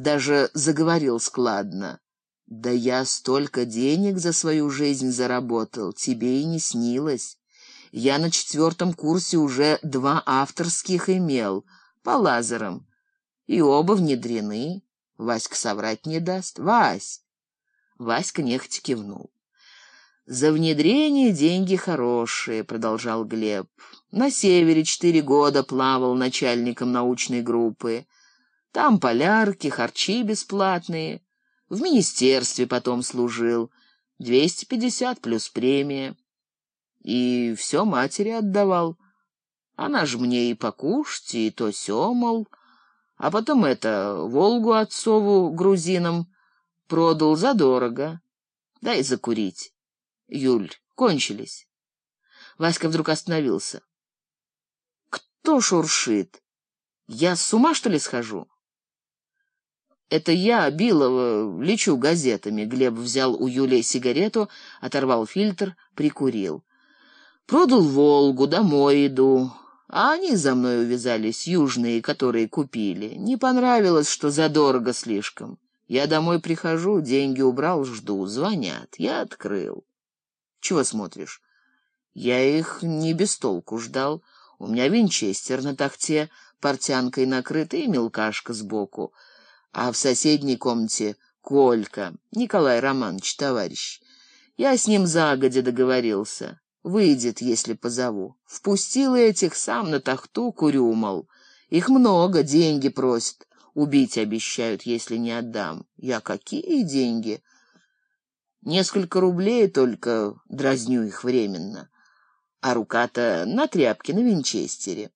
даже заговорил складно. «Да я столько денег за свою жизнь заработал, тебе и не снилось. Я на четвертом курсе уже два авторских имел, по лазерам, и оба внедрены. Васька соврать не даст. Вась!» Васька нехотя кивнул. «За внедрение деньги хорошие», — продолжал Глеб. «На севере четыре года плавал начальником научной группы. Там полярки, харчи бесплатные. В министерстве потом служил. Двести пятьдесят плюс премия. И все матери отдавал. Она ж мне и покушать, и то сё, мол. А потом это, Волгу отцову грузинам продал задорого. Дай закурить. Юль, кончились. Васька вдруг остановился. Кто шуршит? Я с ума, что ли, схожу? Это я, Билова, лечу газетами. Глеб взял у Юли сигарету, оторвал фильтр, прикурил. Продал «Волгу», домой иду. А они за мной увязались, южные, которые купили. Не понравилось, что задорого слишком. Я домой прихожу, деньги убрал, жду. Звонят. Я открыл. Чего смотришь? Я их не без толку ждал. У меня винчестер на тахте, портянкой накрытый и мелкашка сбоку. А в соседней комнате Колька, Николай Романович, товарищ. Я с ним загодя договорился. Выйдет, если позову. Впустил этих, сам на тахту курюмал. Их много, деньги просят. Убить обещают, если не отдам. Я какие деньги? Несколько рублей только дразню их временно. А рука-то на тряпке на винчестере.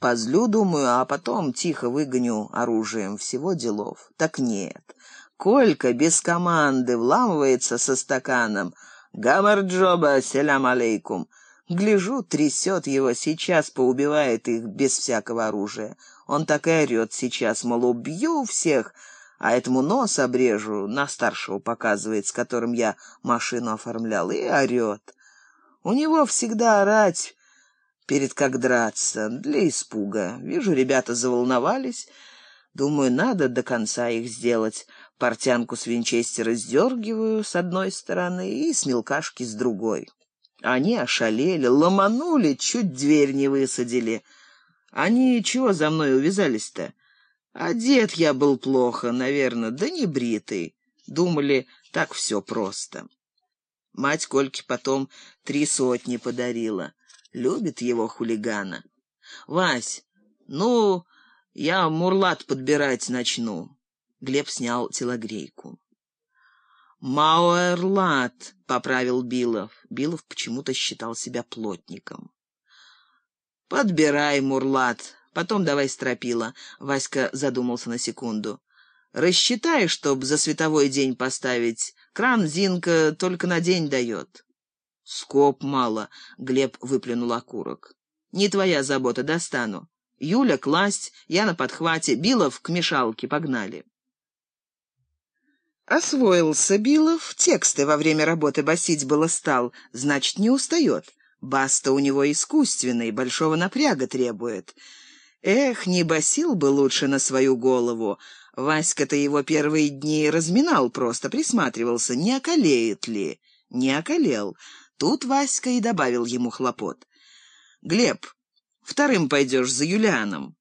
Позлю, думаю, а потом тихо выгоню оружием. Всего делов. Так нет. Колька без команды вламывается со стаканом. «Гамарджоба, селям алейкум!» Гляжу, трясет его, сейчас поубивает их без всякого оружия. Он так и орет сейчас, мол, убью всех, а этому нос обрежу, на старшего показывает, с которым я машину оформлял, и орет. У него всегда орать перед как драться, для испуга. Вижу, ребята заволновались. Думаю, надо до конца их сделать. Портянку с винчестера сдергиваю с одной стороны и с мелкашки с другой. Они ошалели, ломанули, чуть дверь не высадили. Они чего за мной увязались-то? Одет я был плохо, наверное, да не бритый. Думали, так все просто. Мать Кольке потом три сотни подарила. Любит его хулигана. Вась, ну, я мурлат подбирать начну. Глеб снял телогрейку. «Мауэрлат», — поправил Билов. Билов почему-то считал себя плотником. «Подбирай, Мурлат, Потом давай стропила. Васька задумался на секунду. Рассчитай, чтоб за световой день поставить. Кран Зинка только на день дает. Скоп мало. Глеб выплюнул окурок. Не твоя забота, достану. Юля класть, я на подхвате, Билов к мешалке, погнали. Освоился Билов, тексты во время работы басить было стал, значит, не устает. Баста у него искусственный, большого напряга требует. Эх, не басил бы лучше на свою голову. Васька-то его первые дни разминал просто, присматривался, не околеет ли. Не околел. Тут Васька и добавил ему хлопот. «Глеб, вторым пойдешь за Юлианом».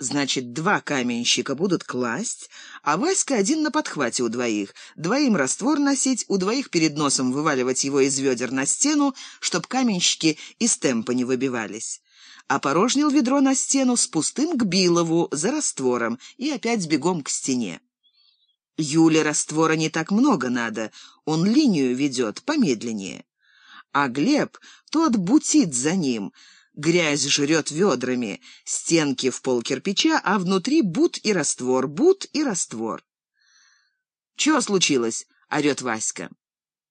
Значит, два каменщика будут класть, а Васька один на подхвате у двоих. Двоим раствор носить, у двоих перед носом вываливать его из ведер на стену, чтоб каменщики из темпа не выбивались опорожнил ведро на стену с пустым к Билову за раствором и опять бегом к стене. Юле раствора не так много надо, он линию ведет помедленнее. А Глеб, тот бутит за ним, грязь жрет ведрами, стенки в пол кирпича, а внутри бут и раствор, бут и раствор. «Чего случилось?» — орет Васька.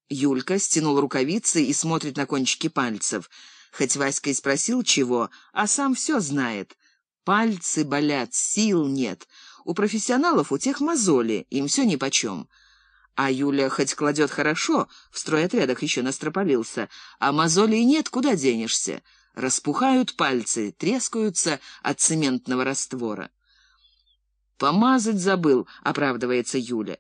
Юлька стянул рукавицы и смотрит на кончики пальцев — Хоть Васька и спросил чего, а сам все знает. Пальцы болят, сил нет. У профессионалов у тех мозоли, им все нипочем. А Юля хоть кладет хорошо, в стройотрядах еще настропалился, а мозолей нет, куда денешься. Распухают пальцы, трескаются от цементного раствора. Помазать забыл, оправдывается Юля.